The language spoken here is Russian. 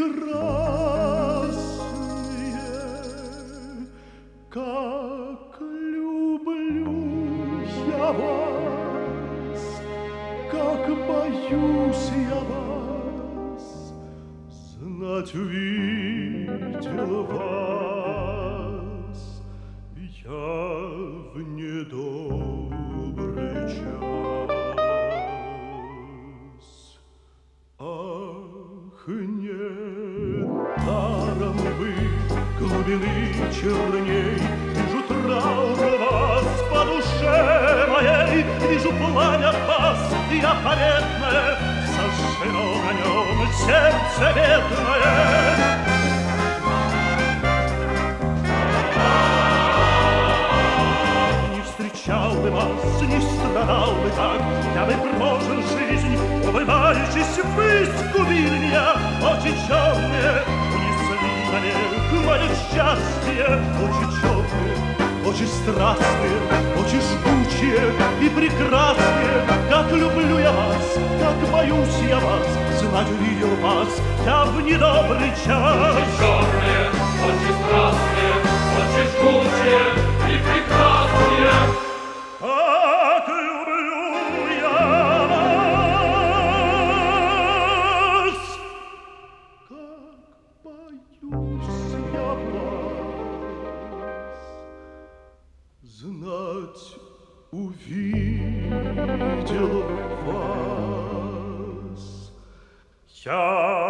прекрасные, как люблю я вас, как боюсь я вас. Знать увидел вас я в недобрый час. Ах, Вижу пламя вас, я победное, Сожжено на нем сердце бедное. Не встречал бы вас, не страдал бы так, Я бы прожил жизнь, улыбающись, вы сгубили меня, очи черные, унесли навек мое счастье, очи черные, очи страстные, очи жгучие и прекрасные, как люблю я вас, как боюсь я вас, знать увидел вас я в недобрый час. Черные, очень страстные, знать увидел вас я